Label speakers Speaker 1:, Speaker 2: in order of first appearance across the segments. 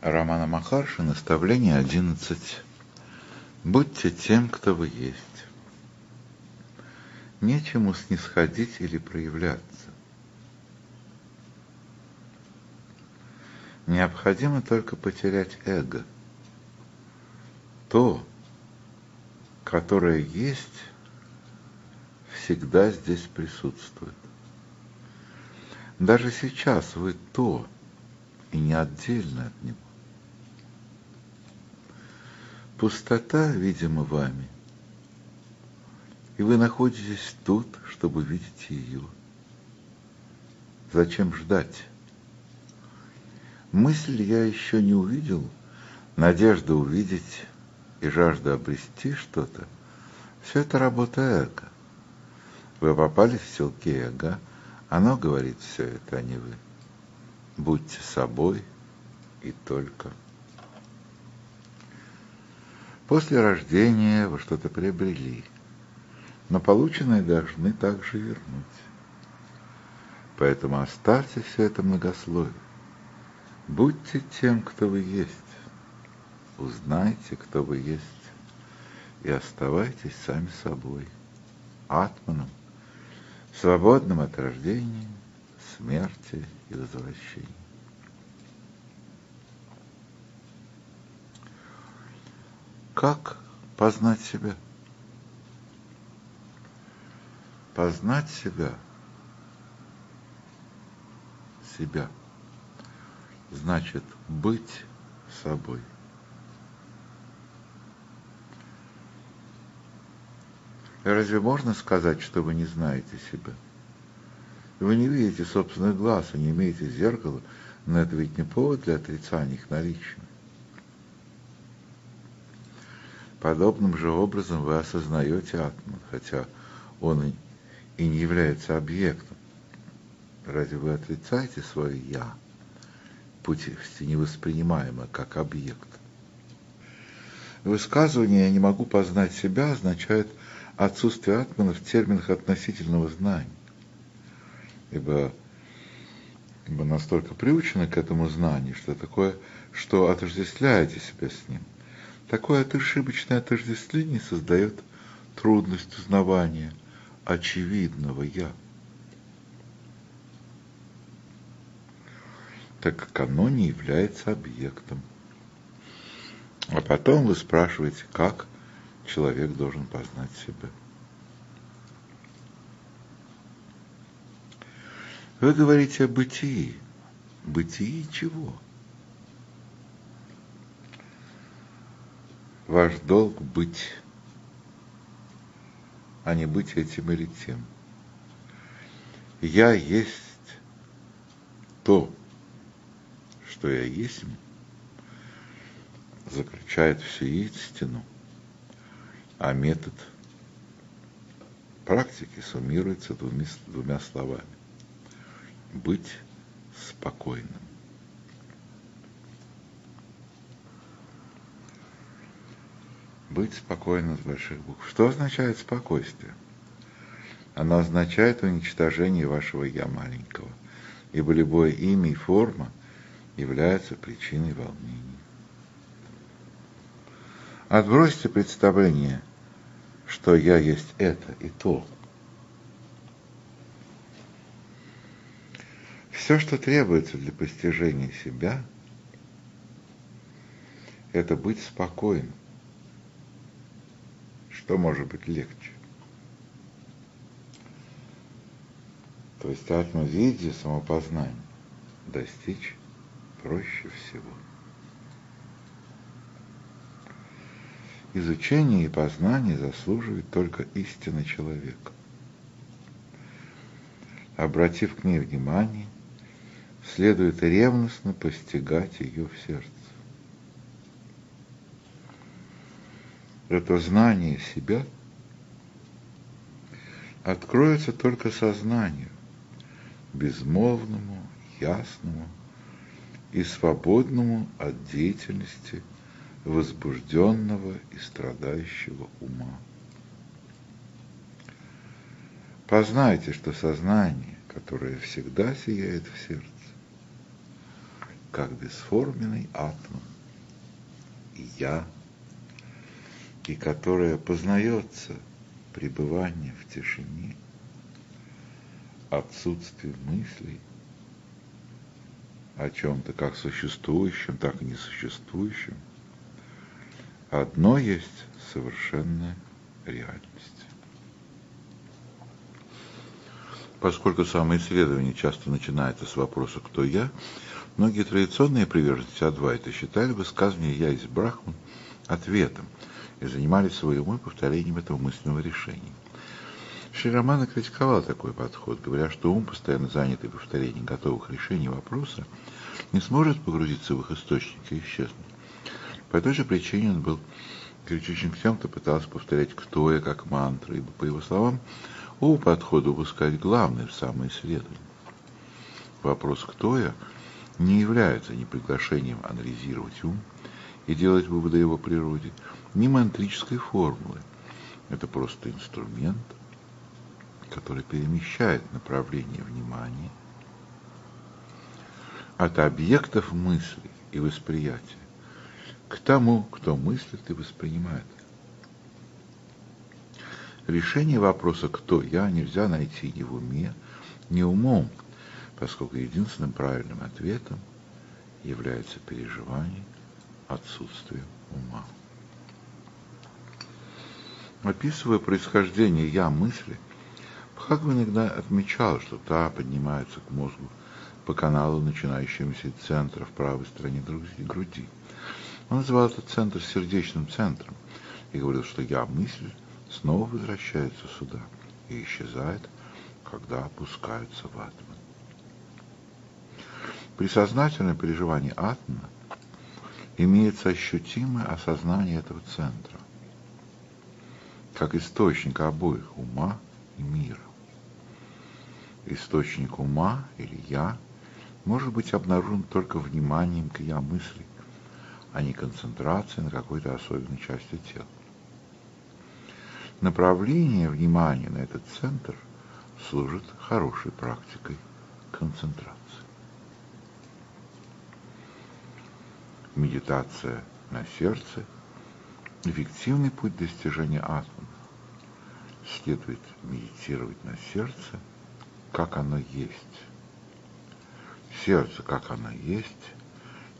Speaker 1: Романа Махарши, наставление 11. Будьте тем, кто вы есть. Нечему снисходить или проявляться. Необходимо только потерять эго. То, которое есть, всегда здесь присутствует. Даже сейчас вы то, и не отдельно от него. Пустота, видимо, вами, и вы находитесь тут, чтобы видеть ее. Зачем ждать? Мысль я еще не увидел, надежда увидеть и жажда обрести что-то – все это работа эго. Вы попали в селки эго, оно говорит все это, а не вы. Будьте собой и только. После рождения вы что-то приобрели, но полученное должны также вернуть. Поэтому оставьте все это многословие. Будьте тем, кто вы есть. Узнайте, кто вы есть, и оставайтесь сами собой, атманом, свободным от рождения, смерти и возвращения. Как познать себя? Познать себя, себя, значит быть собой. Разве можно сказать, что вы не знаете себя? Вы не видите собственных глаз и не имеете зеркала, но это ведь не повод для отрицания их наличия. Подобным же образом вы осознаете атман, хотя он и не является объектом. Разве вы отрицаете свое «я», пути невоспринимаемое как объект? Высказывание «я не могу познать себя» означает отсутствие атмана в терминах относительного знания. Ибо, ибо настолько приучены к этому знанию, что такое, что отождествляете себя с ним – Такое ошибочное отождествление создает трудность узнавания очевидного «я». так как оно не является объектом. А потом вы спрашиваете, как человек должен познать себя. Вы говорите о бытии. Бытии чего? Ваш долг быть, а не быть этим или тем. Я есть то, что я есть, заключает всю истину, а метод практики суммируется двумя, двумя словами. Быть спокойным. Быть спокойным с больших букв. Что означает спокойствие? Оно означает уничтожение вашего «я» маленького, ибо любое имя и форма являются причиной волнений. Отбросьте представление, что «я» есть это и то. Все, что требуется для постижения себя, это быть спокойным что может быть легче? То есть атмовидия, самопознание достичь проще всего. Изучение и познание заслуживает только истины человека. Обратив к ней внимание, следует ревностно постигать ее в сердце. Это знание себя откроется только сознанию, безмолвному, ясному и свободному от деятельности возбужденного и страдающего ума. Познайте, что сознание, которое всегда сияет в сердце, как бесформенный атом, и я, и которая познается пребывание в тишине, отсутствие мыслей о чем-то как существующем, так и несуществующем, одно есть совершенная реальность. Поскольку самоисследование часто начинается с вопроса «кто я?», многие традиционные приверженцы Адвайта считали высказывание «я из Брахман» ответом и занимались своей умой повторением этого мысленного решения. Шри критиковал такой подход, говоря, что ум, постоянно занятый повторением готовых решений вопроса, не сможет погрузиться в их источники и исчезнуть. По той же причине он был кричащим к тем, кто пытался повторять «кто я» как мантру, ибо, по его словам, у подхода упускать главное в самоисследовании. Вопрос «кто я» не является ни приглашением анализировать ум и делать выводы о его природе, ни мантрической формулой. Это просто инструмент, который перемещает направление внимания от объектов мысли и восприятия к тому, кто мыслит и воспринимает. Решение вопроса «кто я» нельзя найти ни в уме, ни умом, поскольку единственным правильным ответом является переживание отсутствия ума. Описывая происхождение «я» мысли, Бхагава иногда отмечал, что та поднимается к мозгу по каналу, начинающемуся от центра в правой стороне груди. Он называл этот центр сердечным центром и говорил, что «я» мысль снова возвращается сюда и исчезает, когда опускаются в атман. При сознательном переживании атмана имеется ощутимое осознание этого центра, как источника обоих ума и мира. Источник ума или я может быть обнаружен только вниманием к я мысли, а не концентрацией на какой-то особенной части тела. Направление внимания на этот центр служит хорошей практикой концентрации. Медитация на сердце – эффективный путь достижения атмана. Следует медитировать на сердце, как оно есть. Сердце, как оно есть,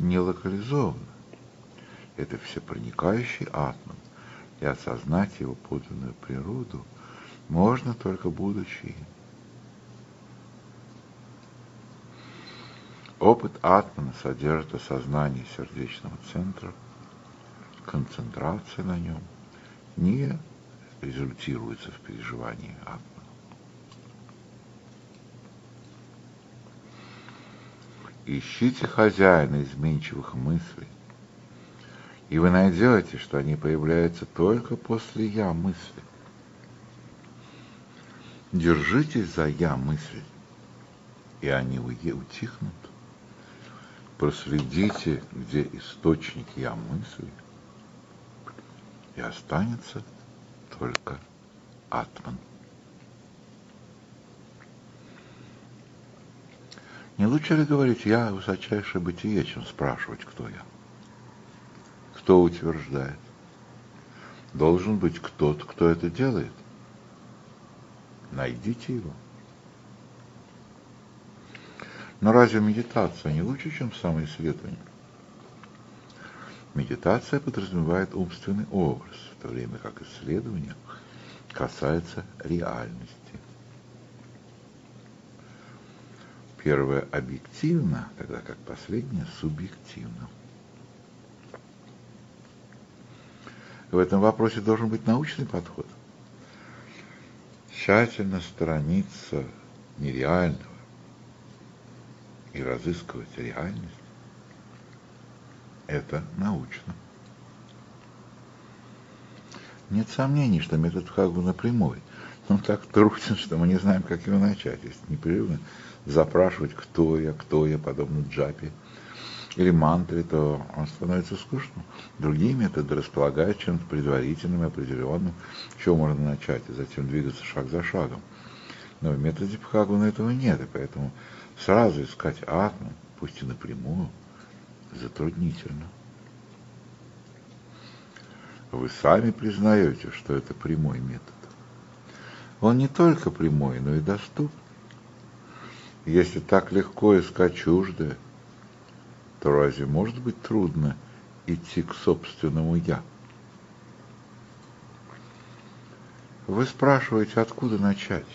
Speaker 1: не локализовано. Это всепроникающий атман, и осознать его подлинную природу можно только будучи Опыт атмана содержит осознание сердечного центра, концентрация на нем не результируется в переживании атмана. Ищите хозяина изменчивых мыслей, и вы найдете, что они появляются только после «я» мысли. Держитесь за «я» мысли, и они утихнут. Проследите, где источник «я» мысли, и останется только Атман. Не лучше ли говорить «я» высочайшее бытие, чем спрашивать, кто я? Кто утверждает? Должен быть кто-то, кто это делает. Найдите его. Но разве медитация не лучше, чем самоисследование? Медитация подразумевает умственный образ, в то время как исследование касается реальности. Первое объективно, тогда как последнее субъективно. В этом вопросе должен быть научный подход. Тщательно сторониться нереального и разыскивать реальность – это научно. Нет сомнений, что метод как бы напрямой, но так труден, что мы не знаем, как его начать. Если непрерывно запрашивать, кто я, кто я, подобно джапе – или мантре, то он становится скучным. Другие методы располагают чем-то предварительным и определенным, чего можно начать, и затем двигаться шаг за шагом. Но в методе Пхагуна этого нет, и поэтому сразу искать атму, пусть и напрямую, затруднительно. Вы сами признаете, что это прямой метод. Он не только прямой, но и доступный. Если так легко искать чуждое, то разве может быть трудно идти к собственному «я»? Вы спрашиваете, откуда начать?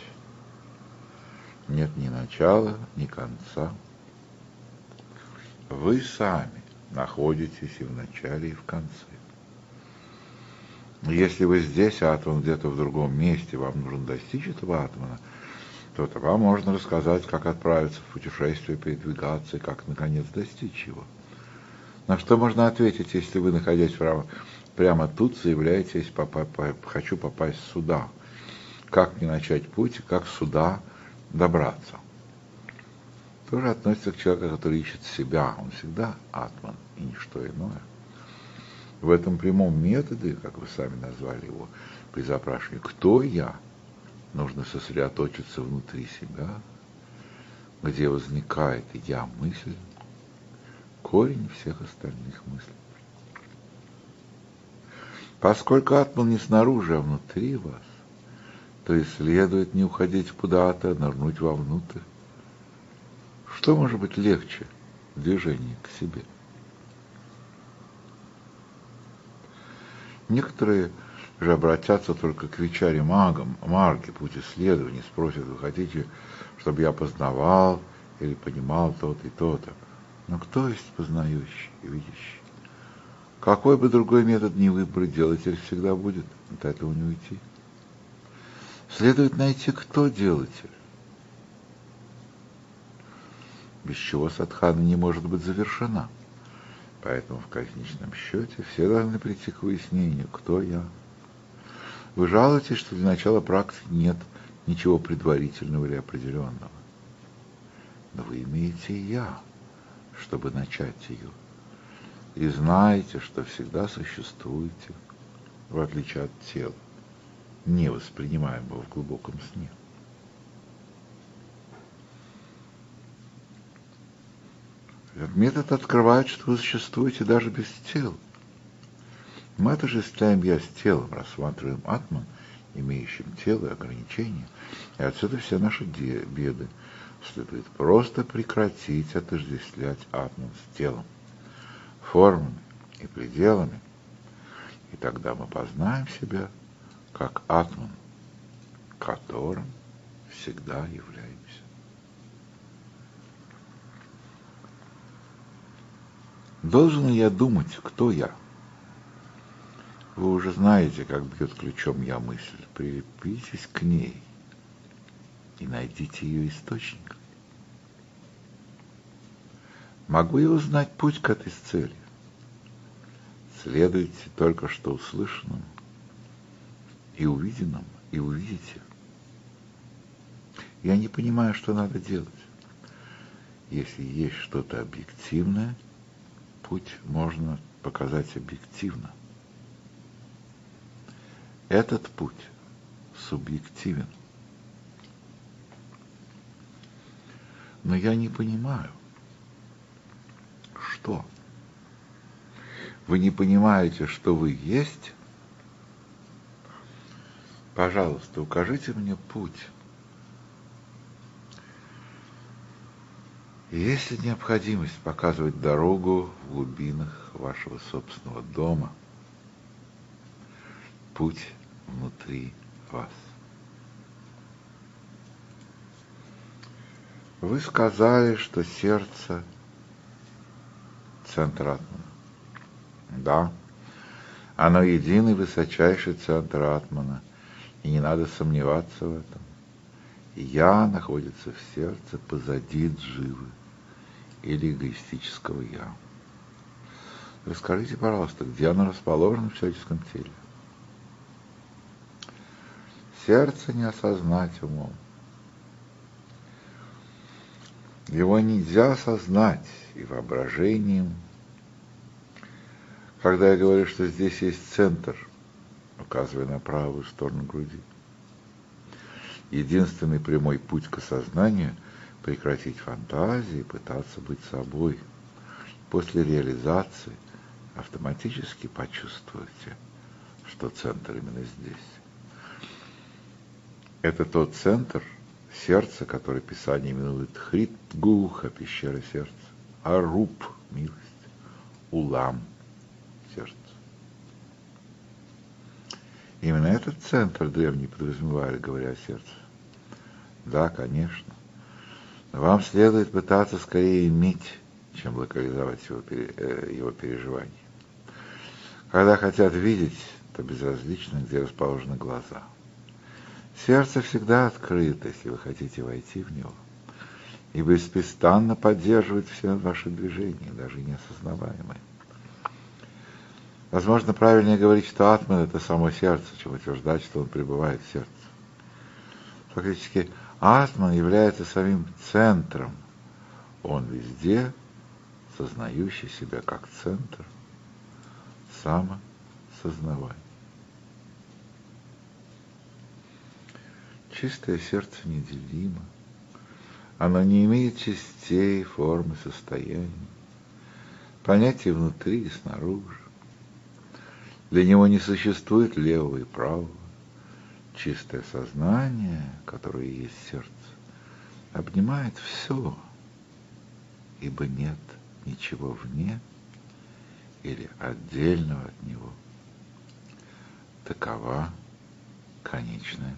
Speaker 1: Нет ни начала, ни конца. Вы сами находитесь и в начале, и в конце. Если вы здесь, а атом где-то в другом месте, вам нужно достичь этого атома, то тогда можно рассказать, как отправиться в путешествие, передвигаться и как, наконец, достичь его. На что можно ответить, если вы, находясь прямо, прямо тут, заявляете, если попа- по- хочу попасть сюда? Как мне начать путь, как сюда добраться? Тоже относится к человеку, который ищет себя. Он всегда атман и ничто иное. В этом прямом методе, как вы сами назвали его, при запрашивании «Кто я?», нужно сосредоточиться внутри себя, где возникает «я-мысль», корень всех остальных мыслей. Поскольку атман не снаружи, а внутри вас, то и следует не уходить куда-то, а нырнуть вовнутрь. Что может быть легче в движении к себе? Некоторые же обратятся только к вечаре магам, марке, путь исследований, спросят, вы хотите, чтобы я познавал или понимал то-то и то-то. Но кто есть познающий и видящий? Какой бы другой метод ни выбрать, делатель всегда будет, от этого не уйти. Следует найти, кто делатель. Без чего садхана не может быть завершена. Поэтому в конечном счете все должны прийти к выяснению, кто я. Вы жалуетесь, что для начала практики нет ничего предварительного или определенного. Но вы имеете «я», чтобы начать ее. И знаете, что всегда существуете, в отличие от тела, не воспринимаемого в глубоком сне. Этот метод открывает, что вы существуете даже без тела. Мы отождествляем я с телом, рассматриваем атман, имеющим тело и ограничения, и отсюда все наши беды. Следует просто прекратить отождествлять атман с телом, формами и пределами, и тогда мы познаем себя как атман, которым всегда являемся. Должен ли я думать, кто я? Вы уже знаете, как бьет ключом я мысль. Прилепитесь к ней и найдите ее источник. Могу я узнать путь к этой цели? Следуйте только что услышанному и увиденному, и увидите. Я не понимаю, что надо делать. Если есть что-то объективное – путь можно показать объективно. Этот путь субъективен. Но я не понимаю, что. Вы не понимаете, что вы есть? Пожалуйста, укажите мне путь. Есть ли необходимость показывать дорогу в глубинах вашего собственного дома, путь внутри вас? Вы сказали, что сердце – центр атмана. Да, оно единый высочайший центр атмана, и не надо сомневаться в этом. Я находится в сердце позади дживы или эгоистического «я». Расскажите, пожалуйста, где оно расположено в человеческом теле? Сердце не осознать умом. Его нельзя осознать и воображением. Когда я говорю, что здесь есть центр, указывая на правую сторону груди, единственный прямой путь к осознанию – прекратить фантазии, пытаться быть собой. после реализации автоматически почувствуете, что центр именно здесь. Это тот центр сердца, который Писание именует Хритгуха, пещера сердца, Аруб, милость, Улам, сердце. Именно этот центр древние подразумевали, говоря о сердце. Да, конечно. Но вам следует пытаться скорее иметь, чем локализовать его, э, его переживания. Когда хотят видеть, то безразлично, где расположены глаза. Сердце всегда открыто, если вы хотите войти в него, и беспрестанно поддерживает все ваши движения, даже неосознаваемые. Возможно, правильнее говорить, что атман – это само сердце, чем утверждать, что он пребывает в сердце. Фактически, атман является самим центром. Он везде, сознающий себя как центр, самосознавание. Чистое сердце неделимо. Оно не имеет частей, формы, состояния, понятий внутри и снаружи. Для него не существует левого и правого. Чистое сознание, которое есть сердце, обнимает все, ибо нет ничего вне или отдельного от него. Такова конечная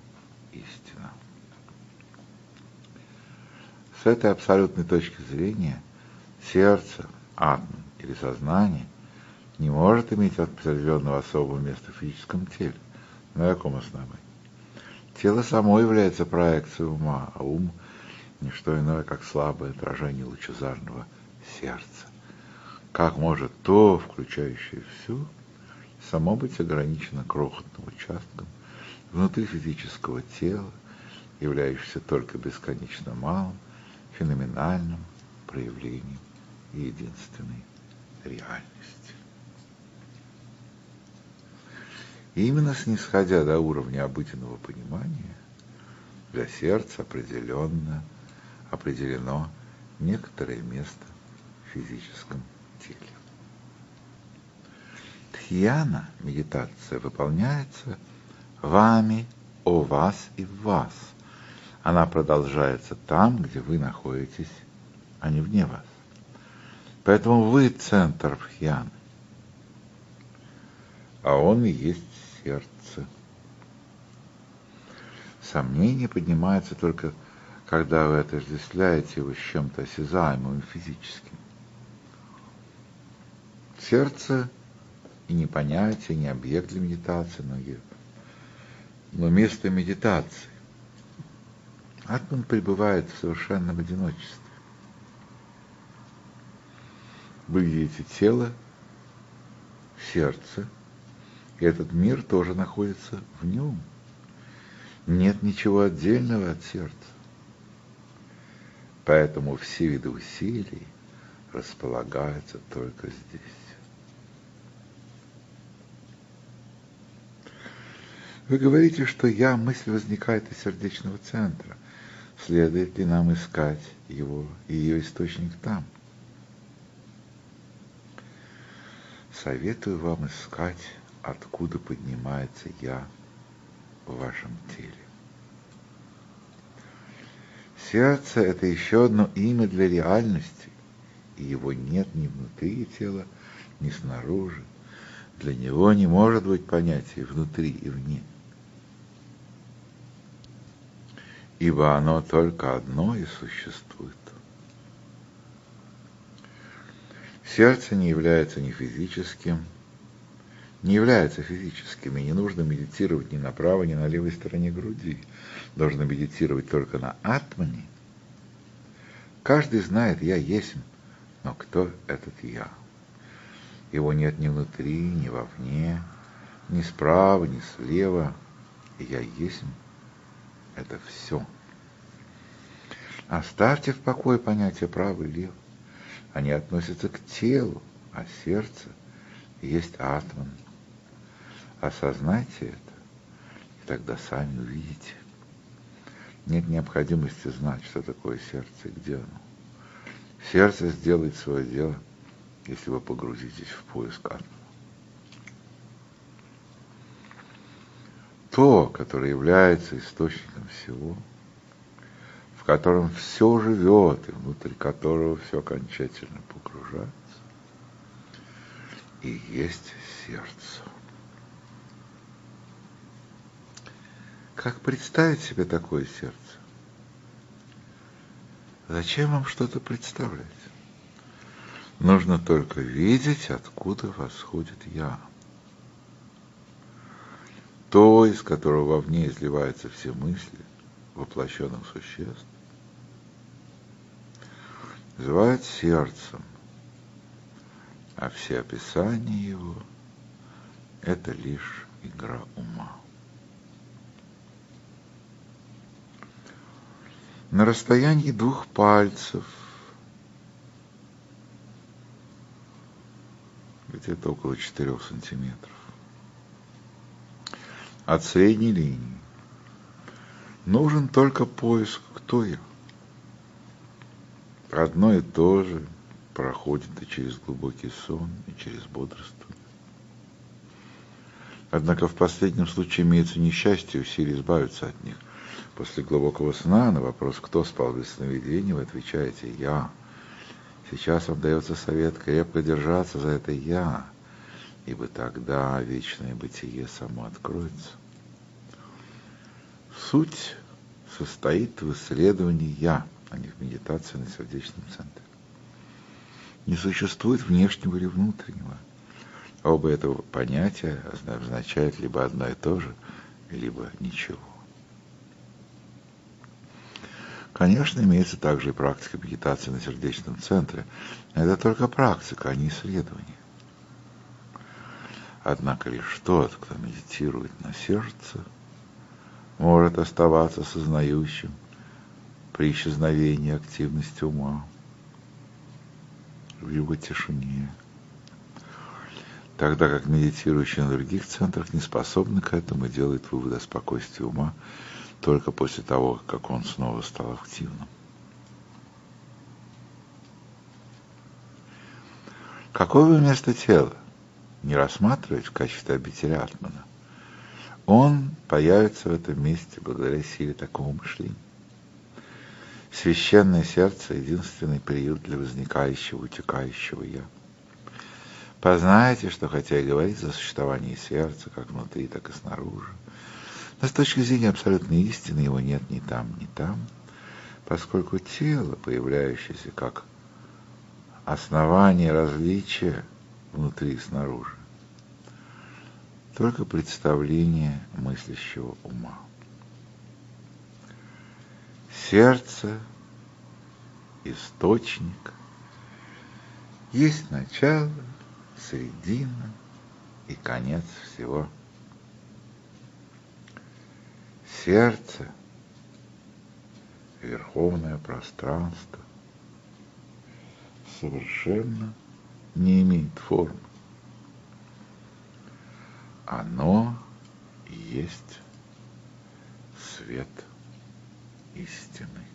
Speaker 1: истина. С этой абсолютной точки зрения сердце, атом или сознание не может иметь определенного особого места в физическом теле. На каком основании? Тело само является проекцией ума, а ум – не что иное, как слабое отражение лучезарного сердца. Как может то, включающее все, само быть ограничено крохотным участком внутри физического тела, являющегося только бесконечно малым, феноменальным проявлением единственной реальности. И именно снисходя до уровня обыденного понимания, для сердца определенно определено некоторое место в физическом теле. Тхьяна, медитация, выполняется вами, о вас и в вас. Она продолжается там, где вы находитесь, а не вне вас. Поэтому вы центр Тхьяны, а он и есть сердце. Сомнение поднимается только, когда вы отождествляете его с чем-то осязаемым и физическим. Сердце и не понятие, не объект для медитации, но, но место медитации. Атман пребывает в совершенном одиночестве. Вы видите тело, сердце – и этот мир тоже находится в нем. Нет ничего отдельного от сердца. Поэтому все виды усилий располагаются только здесь. Вы говорите, что я, мысль возникает из сердечного центра. Следует ли нам искать его и ее источник там? Советую вам искать откуда поднимается я в вашем теле. Сердце – это еще одно имя для реальности, и его нет ни внутри тела, ни снаружи. Для него не может быть понятия внутри и вне. Ибо оно только одно и существует. Сердце не является ни физическим, не являются физическими. Не нужно медитировать ни на правой, ни на левой стороне груди. Нужно медитировать только на атмане. Каждый знает, я есть, но кто этот я? Его нет ни внутри, ни вовне, ни справа, ни слева. Я есть – это все. Оставьте в покое понятие право и лево. Они относятся к телу, а сердце есть атман – Осознайте это, и тогда сами увидите. Нет необходимости знать, что такое сердце и где оно. Сердце сделает свое дело если вы погрузитесь в поиск атома. То, которое является источником всего, в котором все живет и внутри которого все окончательно погружается, и есть сердце. Как представить себе такое сердце? Зачем вам что-то представлять? Нужно только видеть, откуда восходит я. То, из которого вовне изливаются все мысли воплощенных существ, называют сердцем, а все описания его – это лишь игра ума. На расстоянии двух пальцев, где-то около четырех сантиметров, от средней линии. Нужен только поиск, кто я. Одно и то же проходит и через глубокий сон, и через бодрствование. Однако в последнем случае имеется несчастье и усилие избавиться от них – После глубокого сна на вопрос, кто спал без сновидений, вы отвечаете «Я». Сейчас вам дается совет крепко держаться за это «Я», ибо тогда вечное бытие само откроется. Суть состоит в исследовании «Я», а не в медитации на сердечном центре. Не существует внешнего или внутреннего. Оба этого понятия означают либо одно и то же, либо ничего. Конечно, имеется также и практика медитации на сердечном центре. Это только практика, а не исследование. Однако лишь тот, кто медитирует на сердце, может оставаться сознающим при исчезновении активности ума, в его тишине, тогда как медитирующие на других центрах не способны к этому и делают вывод о спокойствии ума только после того, как он снова стал активным. Какое бы место тела не рассматривать в качестве обители Атмана, он появится в этом месте благодаря силе такого мышления. Священное сердце – единственный приют для возникающего, утекающего «я». Познайте, что хотя и говорится о существовании сердца, как внутри, так и снаружи, но с точки зрения абсолютной истины его нет ни там, ни там, поскольку тело, появляющееся как основание различия внутри и снаружи, только представление мыслящего ума. Сердце, источник, есть начало, середина и конец всего – сердце, верховное пространство совершенно не имеет формы. Оно есть свет истины.